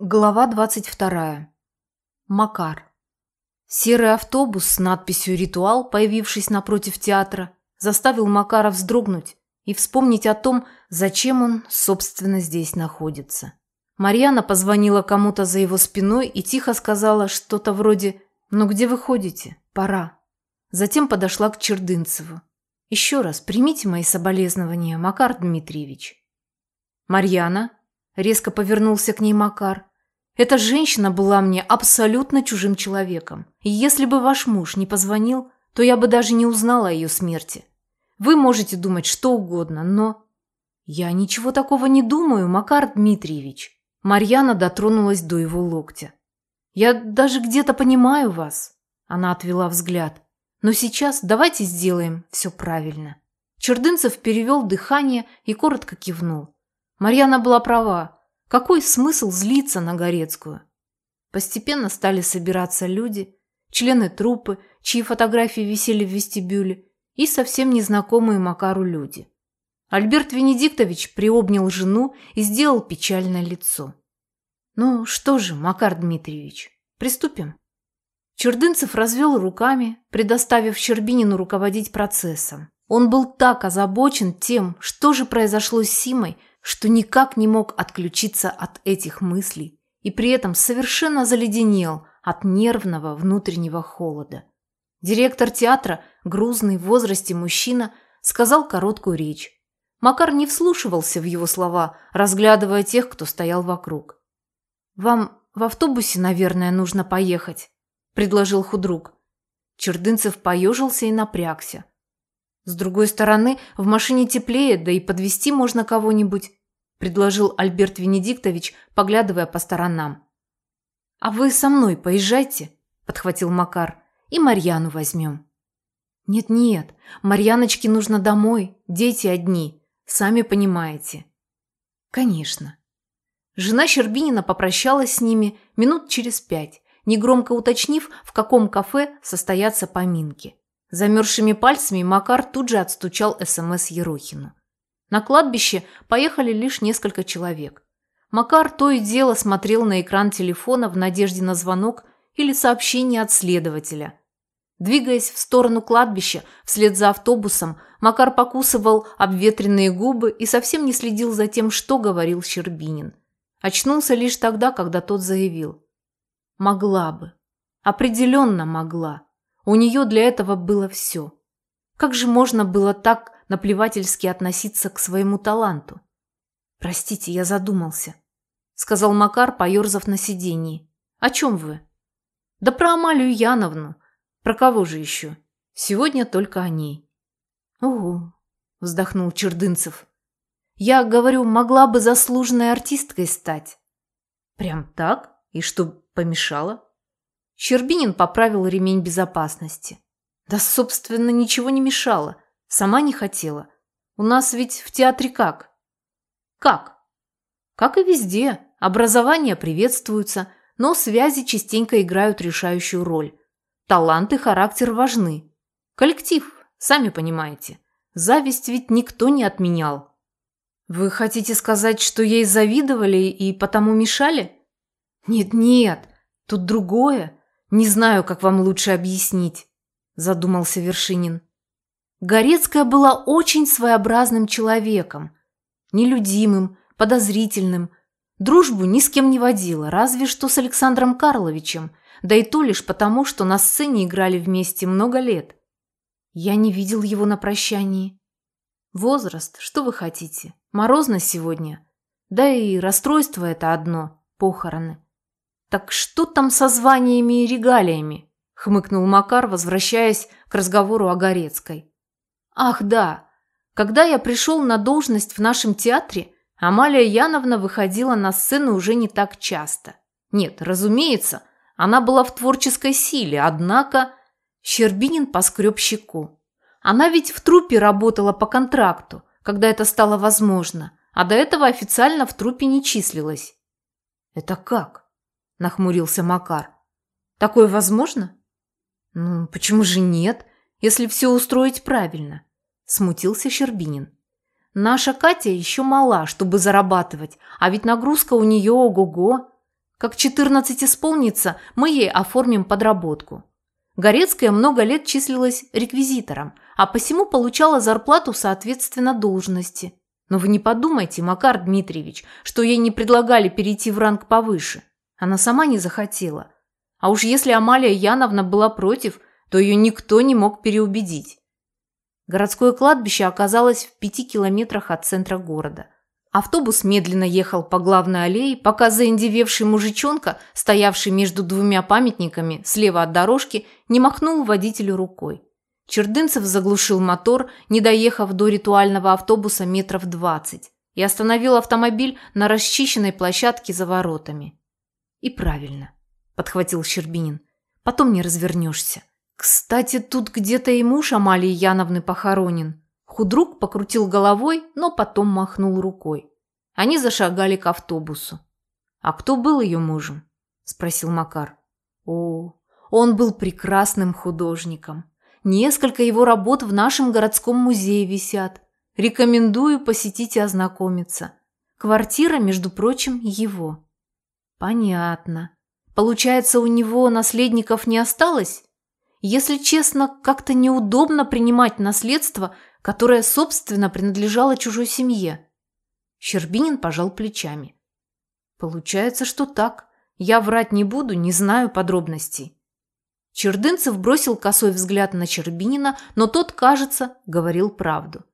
Глава 22. Макар. Серый автобус с надписью «Ритуал», появившись напротив театра, заставил Макара вздрогнуть и вспомнить о том, зачем он, собственно, здесь находится. Марьяна позвонила кому-то за его спиной и тихо сказала что-то вроде «Ну где вы ходите? Пора». Затем подошла к Чердынцеву. «Еще раз примите мои соболезнования, Макар Дмитриевич». «Марьяна?» – резко повернулся к ней Макар. Эта женщина была мне абсолютно чужим человеком. И если бы ваш муж не позвонил, то я бы даже не узнала о ее смерти. Вы можете думать что угодно, но... Я ничего такого не думаю, Макар Дмитриевич. Марьяна дотронулась до его локтя. Я даже где-то понимаю вас. Она отвела взгляд. Но сейчас давайте сделаем все правильно. Чердынцев перевел дыхание и коротко кивнул. Марьяна была права. Какой смысл злиться на Горецкую? Постепенно стали собираться люди, члены труппы, чьи фотографии висели в вестибюле, и совсем незнакомые Макару люди. Альберт Венедиктович приобнял жену и сделал печальное лицо. «Ну что же, Макар Дмитриевич, приступим?» Чердынцев развел руками, предоставив Щербинину руководить процессом. Он был так озабочен тем, что же произошло с Симой, что никак не мог отключиться от этих мыслей и при этом совершенно заледенел от нервного внутреннего холода. Директор театра, грузный в возрасте мужчина, сказал короткую речь. Макар не вслушивался в его слова, разглядывая тех, кто стоял вокруг. «Вам в автобусе, наверное, нужно поехать», – предложил худрук. Чердынцев поежился и напрягся. С другой стороны, в машине теплее, да и подвести можно кого-нибудь, предложил Альберт Венедиктович, поглядывая по сторонам. А вы со мной поезжайте, подхватил Макар, и Марьяну возьмем. Нет-нет, Марьяночке нужно домой, дети одни, сами понимаете. Конечно. Жена Щербинина попрощалась с ними минут через пять, негромко уточнив, в каком кафе состоятся поминки. Замерзшими пальцами Макар тут же отстучал СМС Ерохину. На кладбище поехали лишь несколько человек. Макар то и дело смотрел на экран телефона в надежде на звонок или сообщение от следователя. Двигаясь в сторону кладбища вслед за автобусом, Макар покусывал обветренные губы и совсем не следил за тем, что говорил Щербинин. Очнулся лишь тогда, когда тот заявил. «Могла бы. Определенно могла. У нее для этого было все. Как же можно было так наплевательски относиться к своему таланту? «Простите, я задумался», – сказал Макар, поерзав на сиденье. «О чем вы?» «Да про Амалию Яновну. Про кого же еще? Сегодня только о ней». «Угу», – вздохнул Чердынцев. «Я, говорю, могла бы заслуженной артисткой стать». «Прям так? И что помешало?» Щербинин поправил ремень безопасности. Да, собственно, ничего не мешало. Сама не хотела. У нас ведь в театре как? Как? Как и везде. Образование приветствуется, но связи частенько играют решающую роль. Талант и характер важны. Коллектив, сами понимаете. Зависть ведь никто не отменял. Вы хотите сказать, что ей завидовали и потому мешали? Нет-нет, тут другое. «Не знаю, как вам лучше объяснить», – задумался Вершинин. Горецкая была очень своеобразным человеком, нелюдимым, подозрительным. Дружбу ни с кем не водила, разве что с Александром Карловичем, да и то лишь потому, что на сцене играли вместе много лет. Я не видел его на прощании. Возраст, что вы хотите? Морозно сегодня. Да и расстройство это одно, похороны. «Так что там со званиями и регалиями?» – хмыкнул Макар, возвращаясь к разговору о Горецкой. «Ах, да. Когда я пришел на должность в нашем театре, Амалия Яновна выходила на сцену уже не так часто. Нет, разумеется, она была в творческой силе, однако...» Щербинин поскреб щеку. «Она ведь в труппе работала по контракту, когда это стало возможно, а до этого официально в труппе не числилась». «Это как?» – нахмурился Макар. «Такое возможно?» «Ну, почему же нет, если все устроить правильно?» – смутился Щербинин. «Наша Катя еще мала, чтобы зарабатывать, а ведь нагрузка у нее ого-го. Как 14 исполнится, мы ей оформим подработку. Горецкая много лет числилась реквизитором, а посему получала зарплату соответственно должности. Но вы не подумайте, Макар Дмитриевич, что ей не предлагали перейти в ранг повыше. Она сама не захотела. А уж если Амалия Яновна была против, то ее никто не мог переубедить. Городское кладбище оказалось в пяти километрах от центра города. Автобус медленно ехал по главной аллее, пока заиндевевший мужичонка, стоявший между двумя памятниками слева от дорожки, не махнул водителю рукой. Чердынцев заглушил мотор, не доехав до ритуального автобуса метров двадцать, и остановил автомобиль на расчищенной площадке за воротами. «И правильно», – подхватил Щербинин. «Потом не развернешься. Кстати, тут где-то и муж Амалии Яновны похоронен». Худрук покрутил головой, но потом махнул рукой. Они зашагали к автобусу. «А кто был ее мужем?» – спросил Макар. «О, он был прекрасным художником. Несколько его работ в нашем городском музее висят. Рекомендую посетить и ознакомиться. Квартира, между прочим, его. Понятно. Получается, у него наследников не осталось? Если честно, как-то неудобно принимать наследство, которое, собственно, принадлежало чужой семье. Щербинин пожал плечами. Получается, что так. Я врать не буду, не знаю подробностей. Чердынцев бросил косой взгляд на Чербинина, но тот, кажется, говорил правду.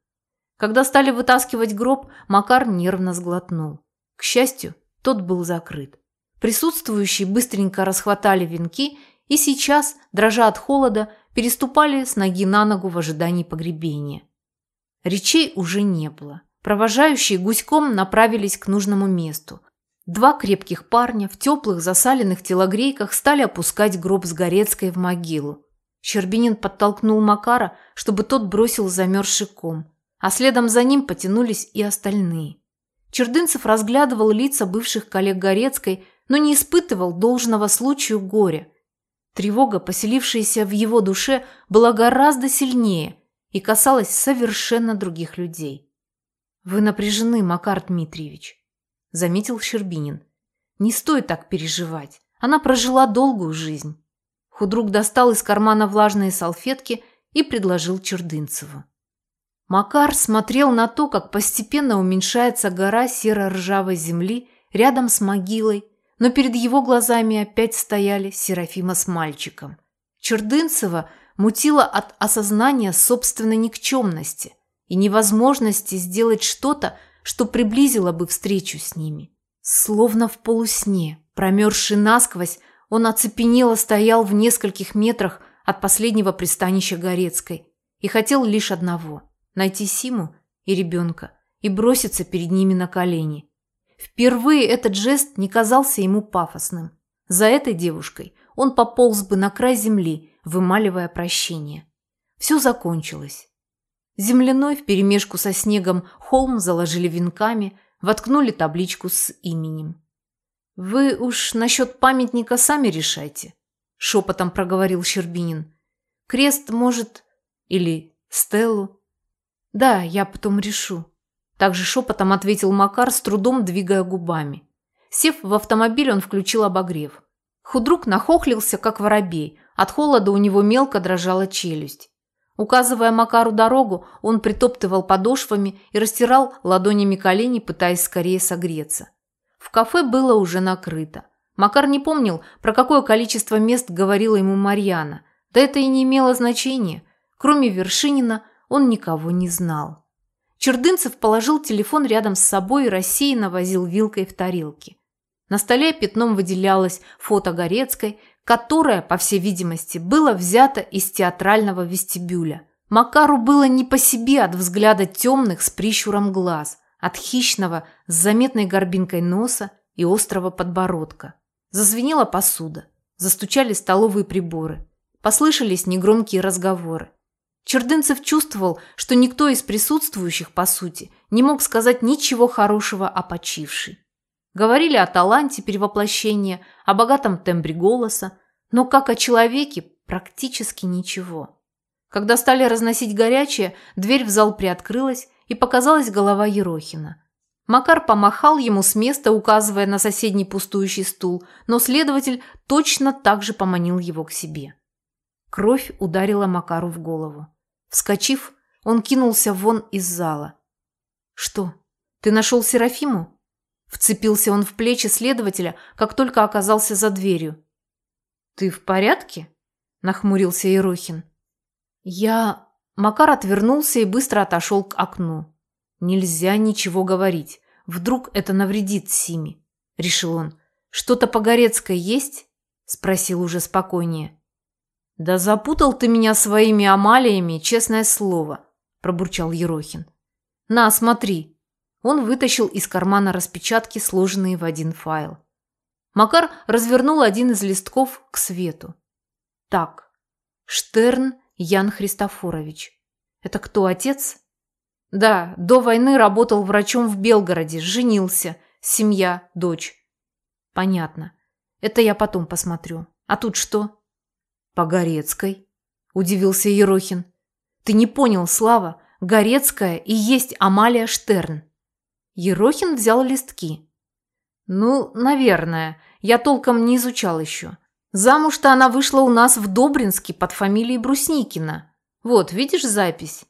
Когда стали вытаскивать гроб, Макар нервно сглотнул. К счастью, тот был закрыт. Присутствующие быстренько расхватали венки и сейчас, дрожа от холода, переступали с ноги на ногу в ожидании погребения. Речей уже не было. Провожающие гуськом направились к нужному месту. Два крепких парня в теплых засаленных телогрейках стали опускать гроб с Горецкой в могилу. Щербинин подтолкнул Макара, чтобы тот бросил замерзший ком, а следом за ним потянулись и остальные. Чердынцев разглядывал лица бывших коллег Горецкой, но не испытывал должного случаю горя. Тревога, поселившаяся в его душе, была гораздо сильнее и касалась совершенно других людей. «Вы напряжены, Макар Дмитриевич», заметил Щербинин. Не стоит так переживать. Она прожила долгую жизнь. Худрук достал из кармана влажные салфетки и предложил Чердынцеву. Макар смотрел на то, как постепенно уменьшается гора серо-ржавой земли рядом с могилой, но перед его глазами опять стояли Серафима с мальчиком. Чердынцева мутила от осознания собственной никчемности и невозможности сделать что-то, что приблизило бы встречу с ними. Словно в полусне, промерзший насквозь, он оцепенело стоял в нескольких метрах от последнего пристанища Горецкой и хотел лишь одного – найти Симу и ребенка и броситься перед ними на колени. Впервые этот жест не казался ему пафосным. За этой девушкой он пополз бы на край земли, вымаливая прощение. Все закончилось. Земляной вперемешку со снегом холм заложили венками, воткнули табличку с именем. «Вы уж насчет памятника сами решайте», – шепотом проговорил Щербинин. «Крест, может, или стелу?» «Да, я потом решу», – также шепотом ответил Макар, с трудом двигая губами. Сев в автомобиль, он включил обогрев. Худрук нахохлился, как воробей. От холода у него мелко дрожала челюсть. Указывая Макару дорогу, он притоптывал подошвами и растирал ладонями колени, пытаясь скорее согреться. В кафе было уже накрыто. Макар не помнил, про какое количество мест говорила ему Марьяна. Да это и не имело значения. Кроме Вершинина он никого не знал. Чердынцев положил телефон рядом с собой и рассеянно возил вилкой в тарелке. На столе пятном выделялось фото Горецкой, которое, по всей видимости, было взято из театрального вестибюля. Макару было не по себе от взгляда темных с прищуром глаз, от хищного с заметной горбинкой носа и острого подбородка. Зазвенела посуда, застучали столовые приборы, послышались негромкие разговоры. Чердынцев чувствовал, что никто из присутствующих, по сути, не мог сказать ничего хорошего о почившей. Говорили о таланте перевоплощения, о богатом тембре голоса, но как о человеке практически ничего. Когда стали разносить горячее, дверь в зал приоткрылась, и показалась голова Ерохина. Макар помахал ему с места, указывая на соседний пустующий стул, но следователь точно так же поманил его к себе. Кровь ударила Макару в голову. Вскочив, он кинулся вон из зала. «Что, ты нашел Серафиму?» Вцепился он в плечи следователя, как только оказался за дверью. «Ты в порядке?» – нахмурился Ерохин. «Я...» Макар отвернулся и быстро отошел к окну. Нельзя ничего говорить. Вдруг это навредит Симе, решил он. Что-то по-горецкой есть? Спросил уже спокойнее. Да запутал ты меня своими амалиями, честное слово, пробурчал Ерохин. На, смотри. Он вытащил из кармана распечатки, сложенные в один файл. Макар развернул один из листков к свету. Так, Штерн Ян Христофорович. Это кто, отец? Да, до войны работал врачом в Белгороде, женился, семья, дочь. Понятно. Это я потом посмотрю. А тут что? По Горецкой, удивился Ерохин. Ты не понял, Слава, Горецкая и есть Амалия Штерн. Ерохин взял листки. Ну, наверное, я толком не изучал еще. Замуж-то она вышла у нас в Добринске под фамилией Брусникина. Вот, видишь запись?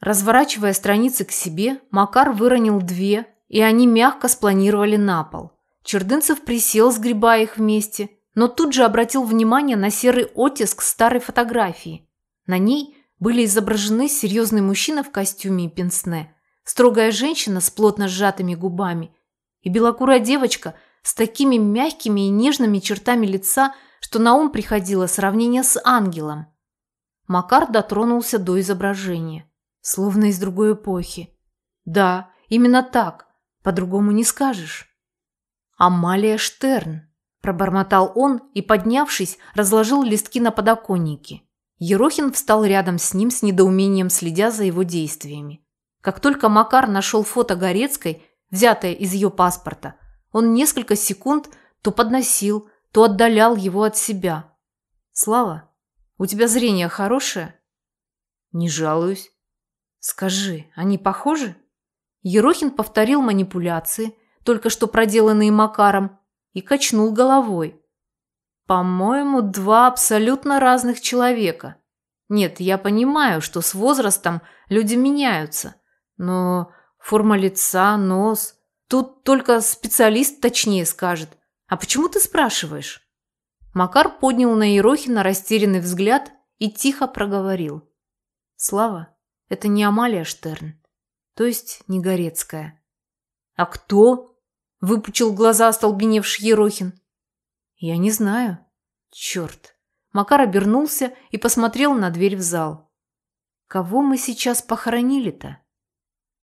Разворачивая страницы к себе, Макар выронил две, и они мягко спланировали на пол. Чердынцев присел, сгребая их вместе, но тут же обратил внимание на серый оттиск старой фотографии. На ней были изображены серьезный мужчина в костюме и пенсне, строгая женщина с плотно сжатыми губами и белокурая девочка с такими мягкими и нежными чертами лица, что на ум приходило сравнение с ангелом. Макар дотронулся до изображения словно из другой эпохи. Да, именно так, по-другому не скажешь. Амалия Штерн, пробормотал он и, поднявшись, разложил листки на подоконнике. Ерохин встал рядом с ним с недоумением, следя за его действиями. Как только Макар нашел фото Горецкой, взятое из ее паспорта, он несколько секунд то подносил, то отдалял его от себя. «Слава, у тебя зрение хорошее?» «Не жалуюсь», Скажи, они похожи? Ерохин повторил манипуляции, только что проделанные Макаром, и качнул головой. По-моему, два абсолютно разных человека. Нет, я понимаю, что с возрастом люди меняются, но форма лица, нос... Тут только специалист точнее скажет. А почему ты спрашиваешь? Макар поднял на Ерохина растерянный взгляд и тихо проговорил. Слава, это не Амалия Штерн, то есть не Горецкая. А кто? Выпучил глаза остолбеневший Ерохин. Я не знаю. Черт. Макар обернулся и посмотрел на дверь в зал. Кого мы сейчас похоронили-то?